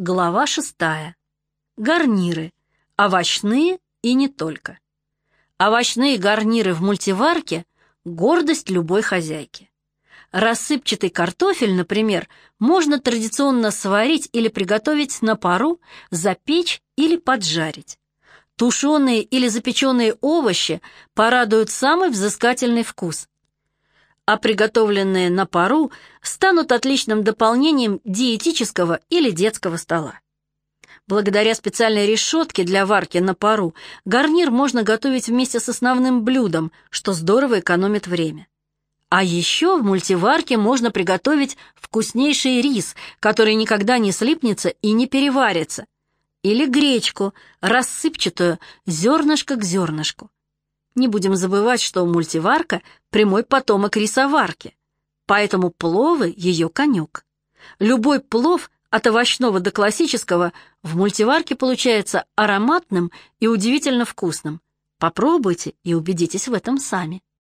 Глава шестая. Гарниры. Овощные и не только. Овощные гарниры в мультиварке – гордость любой хозяйки. Рассыпчатый картофель, например, можно традиционно сварить или приготовить на пару, запечь или поджарить. Тушеные или запеченные овощи порадуют самый взыскательный вкус, а приготовленные на пару станут отличным дополнением диетического или детского стола. Благодаря специальной решетке для варки на пару гарнир можно готовить вместе с основным блюдом, что здорово экономит время. А еще в мультиварке можно приготовить вкуснейший рис, который никогда не слипнется и не переварится, или гречку, рассыпчатую, зернышко к зернышку. Не будем забывать, что мультиварка – прямой потомок рисоварки, поэтому пловы – ее конек. Любой плов, от овощного до классического, в мультиварке получается ароматным и удивительно вкусным. Попробуйте и убедитесь в этом сами.